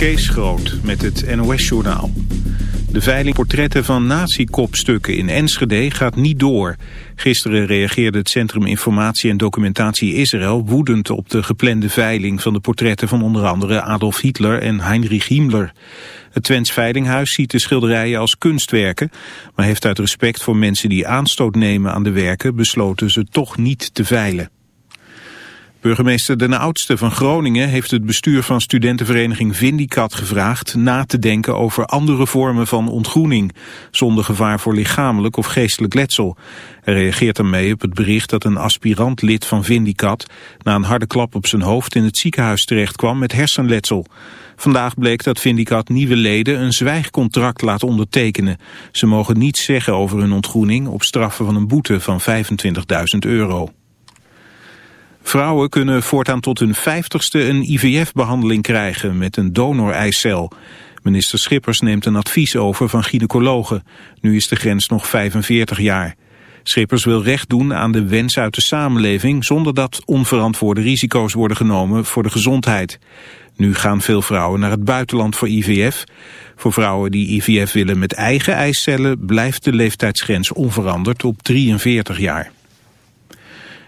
Kees Groot met het NOS-journaal. De veiling portretten van nazi-kopstukken in Enschede gaat niet door. Gisteren reageerde het Centrum Informatie en Documentatie Israël woedend op de geplande veiling van de portretten van onder andere Adolf Hitler en Heinrich Himmler. Het Twents Veilinghuis ziet de schilderijen als kunstwerken, maar heeft uit respect voor mensen die aanstoot nemen aan de werken besloten ze toch niet te veilen. Burgemeester Den Oudste van Groningen heeft het bestuur van studentenvereniging Vindicat gevraagd na te denken over andere vormen van ontgroening, zonder gevaar voor lichamelijk of geestelijk letsel. Hij reageert daarmee op het bericht dat een aspirant lid van Vindicat na een harde klap op zijn hoofd in het ziekenhuis terechtkwam met hersenletsel. Vandaag bleek dat Vindicat nieuwe leden een zwijgcontract laat ondertekenen. Ze mogen niets zeggen over hun ontgroening op straffen van een boete van 25.000 euro. Vrouwen kunnen voortaan tot hun vijftigste een IVF-behandeling krijgen met een donoreicel. Minister Schippers neemt een advies over van gynaecologen. Nu is de grens nog 45 jaar. Schippers wil recht doen aan de wens uit de samenleving... zonder dat onverantwoorde risico's worden genomen voor de gezondheid. Nu gaan veel vrouwen naar het buitenland voor IVF. Voor vrouwen die IVF willen met eigen eicellen... blijft de leeftijdsgrens onveranderd op 43 jaar.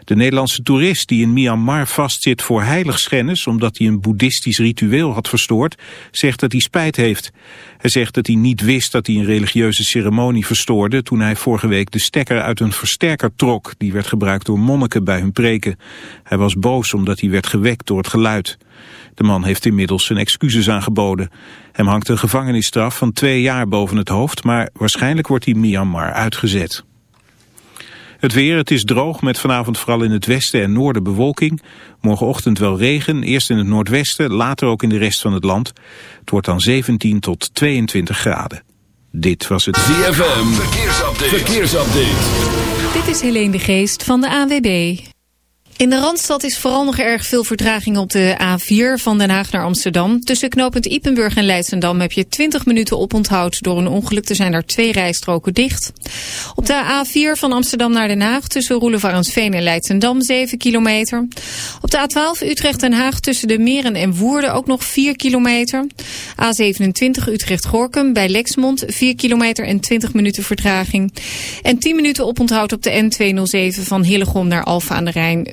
De Nederlandse toerist die in Myanmar vastzit voor heiligschennis... omdat hij een boeddhistisch ritueel had verstoord, zegt dat hij spijt heeft. Hij zegt dat hij niet wist dat hij een religieuze ceremonie verstoorde... toen hij vorige week de stekker uit een versterker trok... die werd gebruikt door monniken bij hun preken. Hij was boos omdat hij werd gewekt door het geluid. De man heeft inmiddels zijn excuses aangeboden. Hem hangt een gevangenisstraf van twee jaar boven het hoofd... maar waarschijnlijk wordt hij Myanmar uitgezet. Het weer, het is droog met vanavond vooral in het westen en noorden bewolking. Morgenochtend wel regen, eerst in het noordwesten, later ook in de rest van het land. Het wordt dan 17 tot 22 graden. Dit was het ZFM, verkeersupdate. verkeersupdate. Dit is Helene de Geest van de AWB. In de Randstad is vooral nog erg veel vertraging op de A4 van Den Haag naar Amsterdam. Tussen knooppunt Ipenburg en Leidsendam heb je 20 minuten oponthoud. Door een ongeluk er zijn er twee rijstroken dicht. Op de A4 van Amsterdam naar Den Haag tussen Roelevarensveen en Leidsendam 7 kilometer. Op de A12 Utrecht-Den Haag tussen de Meren en Woerden ook nog 4 kilometer. A27 Utrecht-Gorkum bij Lexmond 4 kilometer en 20 minuten vertraging. En 10 minuten oponthoud op de N207 van Hillegom naar Alfa aan de Rijn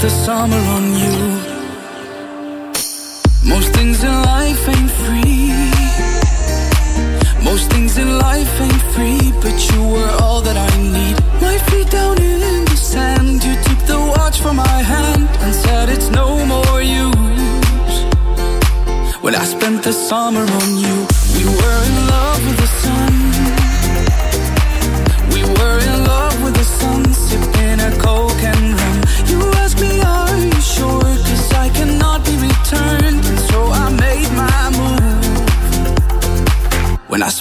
The summer on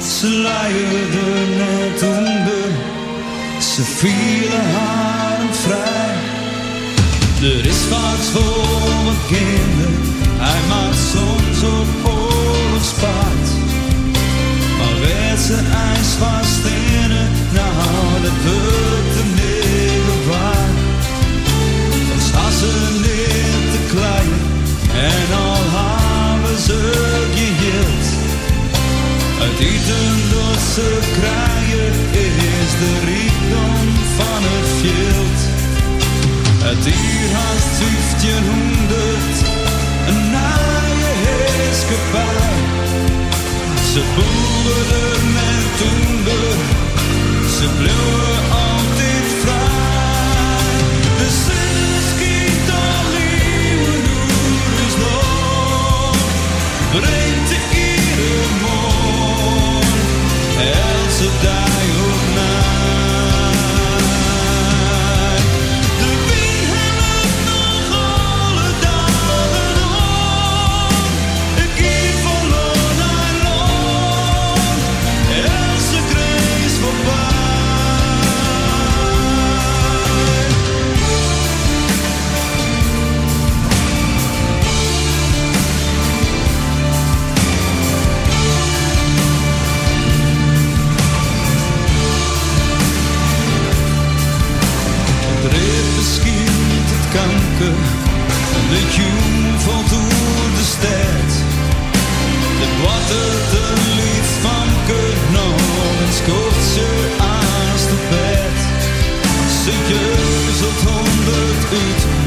Ze er net onder Ze vielen haar vrij. Er is wat voor mijn kinderen Hij maakt soms op oorlogspaard. Maar werd ze ijs vast in het Nou, dat Uit eten kraaien is de rijkdom van het veld. Het dier haast 1500, een naaie heerskepaar. Ze boeren met toender, ze bleven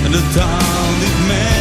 en de taal niet meer.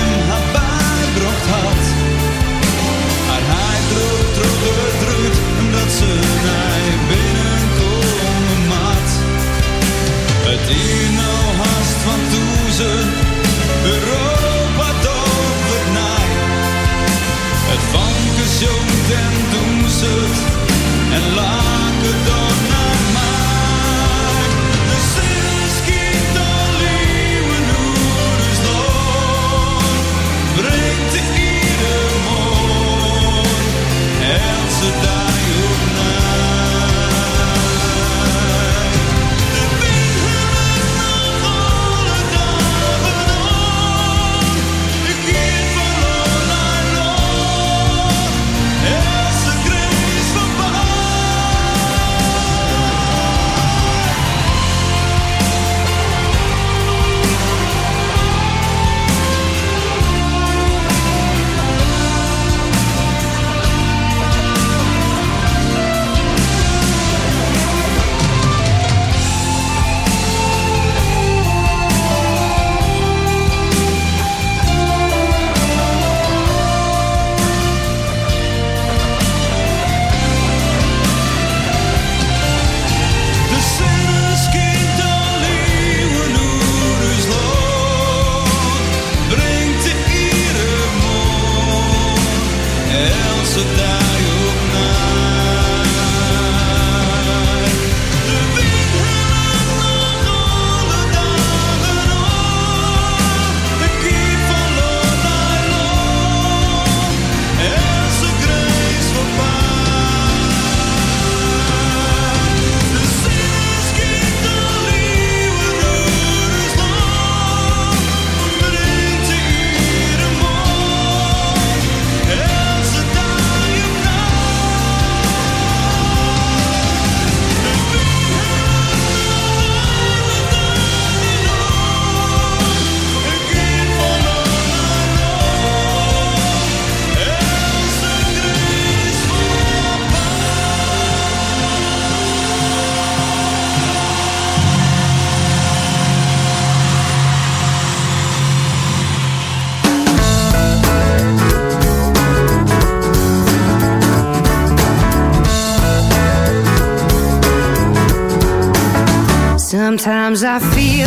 Sometimes I feel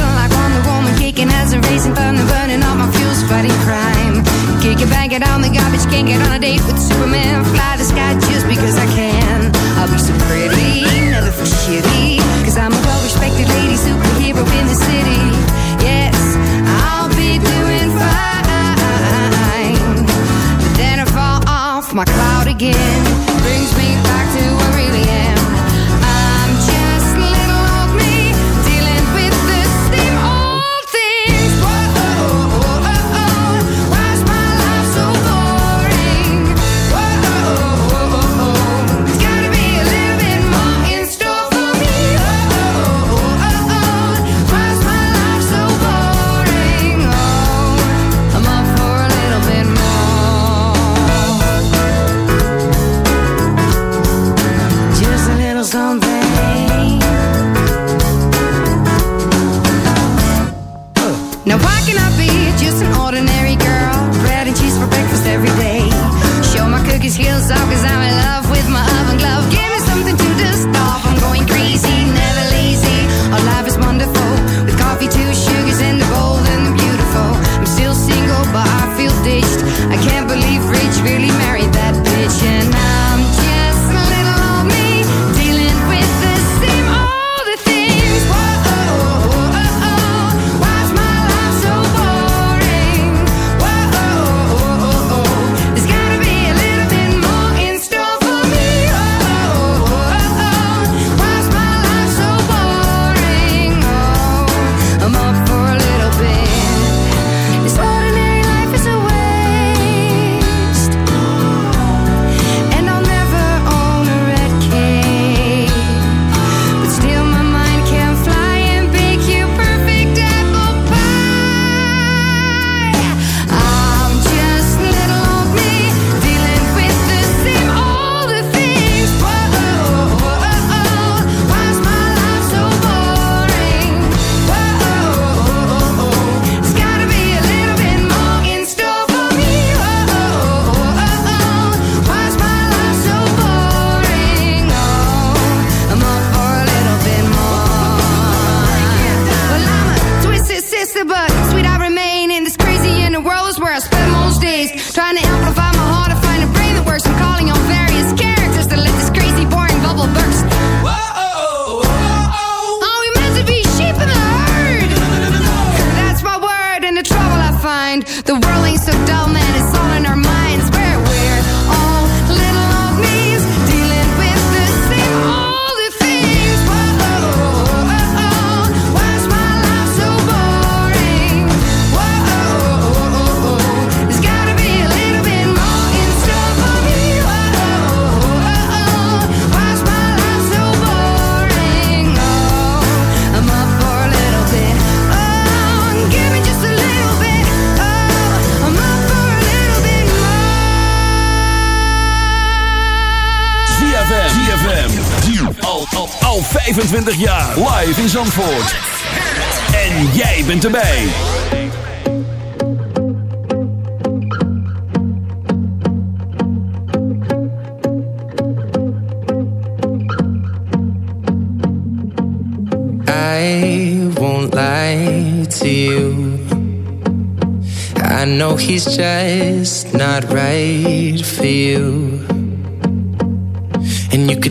Now why can I be just an ordinary girl? Bread and cheese for breakfast every day. Show my cookies heels. 25 jaar. Live in Zandvoort. En jij bent erbij. I won't lie to you. I know he's just not right for you.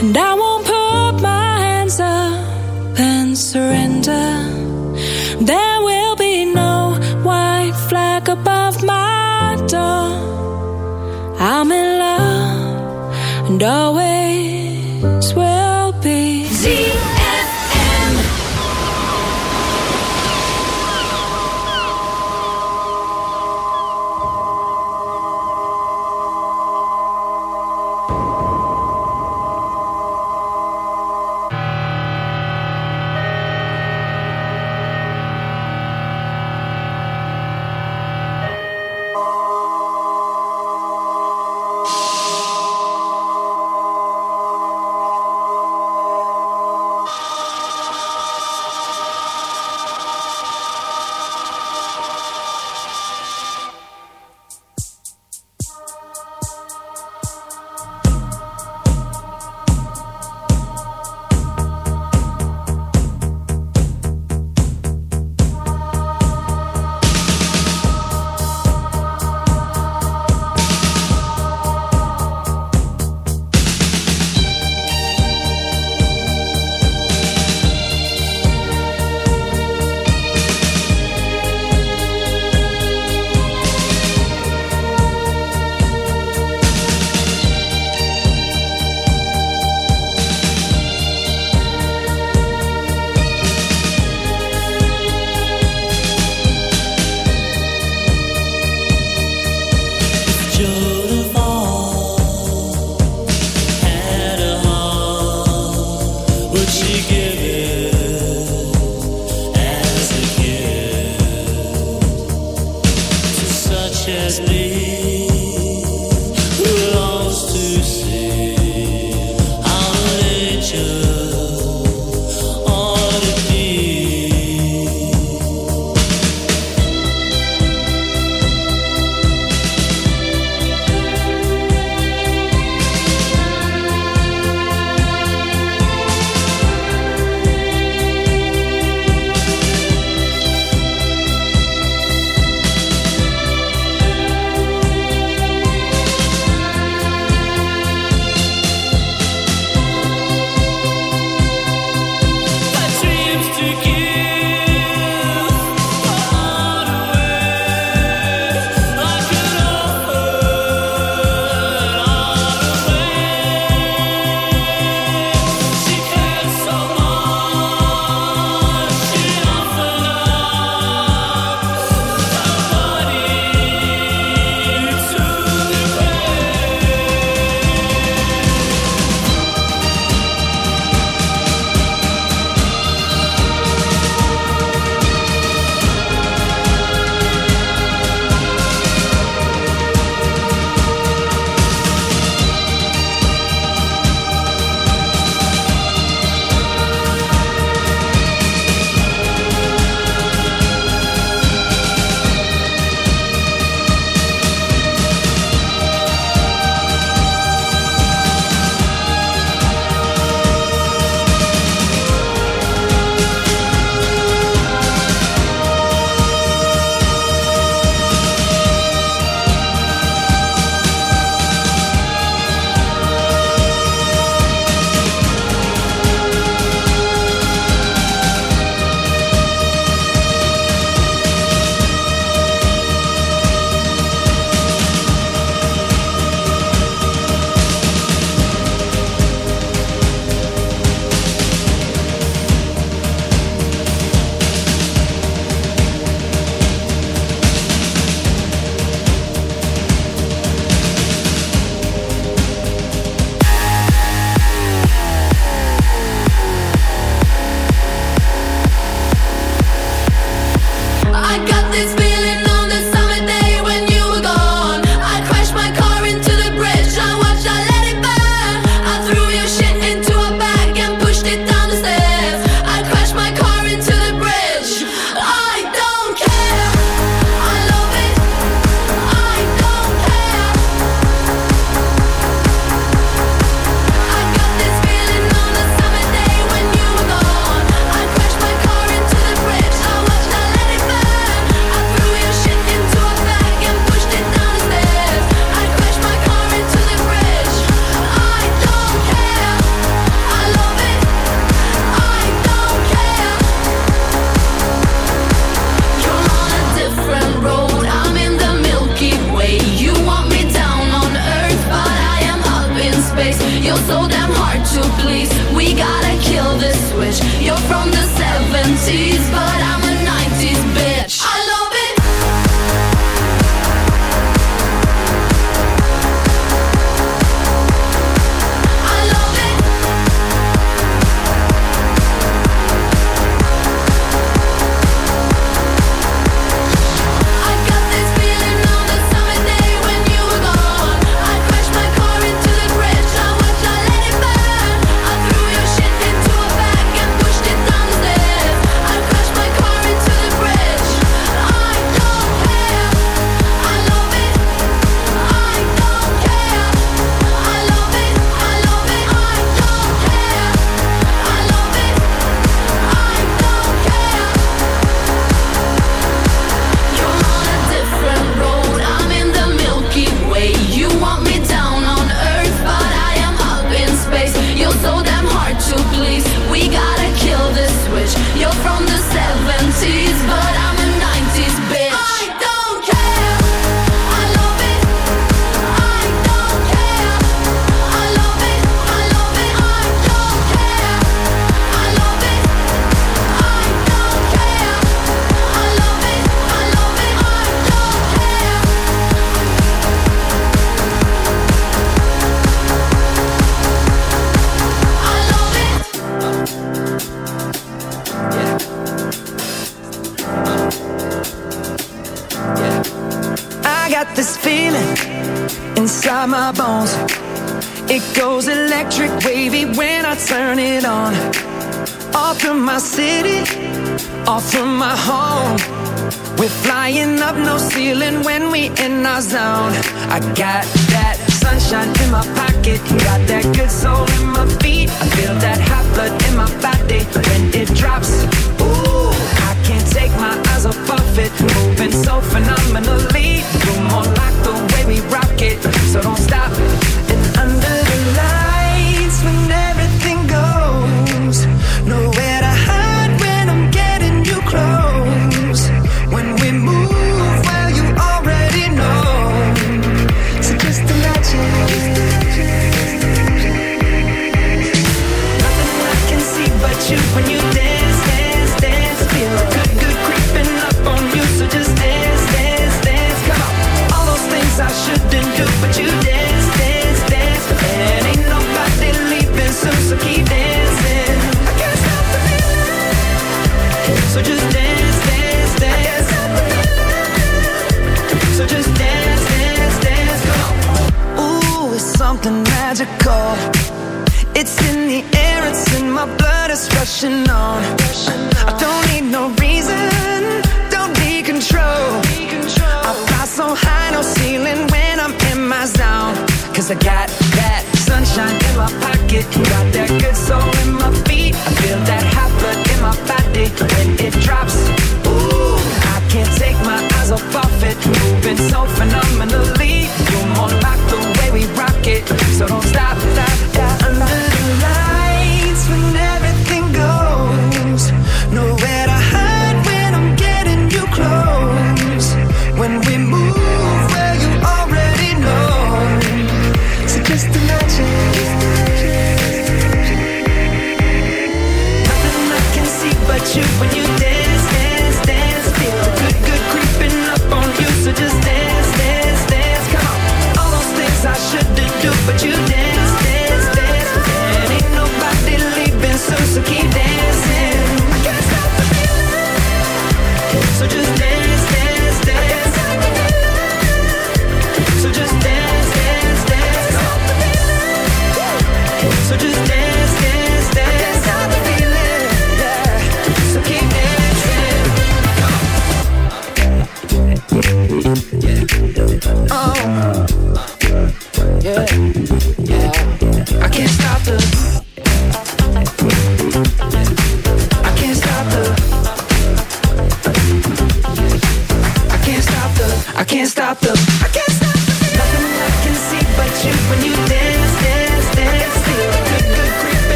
And I won't put my hands up and surrender. There will be no white flag above my door. I'm in love and always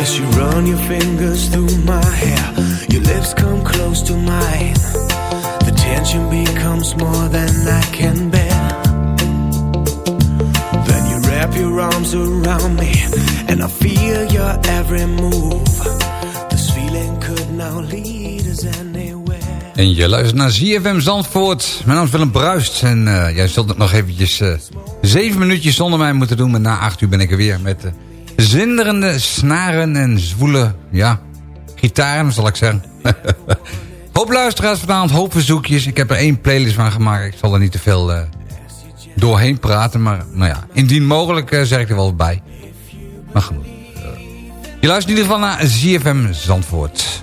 As you run your fingers through my hair, your lips come close to mine. The tension becomes more than I can bear. Then you wrap your arms around me, and I feel your every move. This feeling could now lead us anywhere. En je luistert naar ZFM Zandvoort. Mijn naam is Willem Bruist. En eh, jij zult het nog eventjes eh, zeven minuutjes zonder mij moeten doen. Maar na acht uur ben ik er weer met uh, zinderende snaren en zwoele, ja, gitaren zal ik zeggen. hoop luisteraars vanavond, hoop verzoekjes. Ik heb er één playlist van gemaakt. Ik zal er niet te veel eh, doorheen praten. Maar nou ja, indien mogelijk eh, zeg ik er wel bij. Maar genoeg. Eh, je luistert in ieder geval naar ZFM Zandvoort.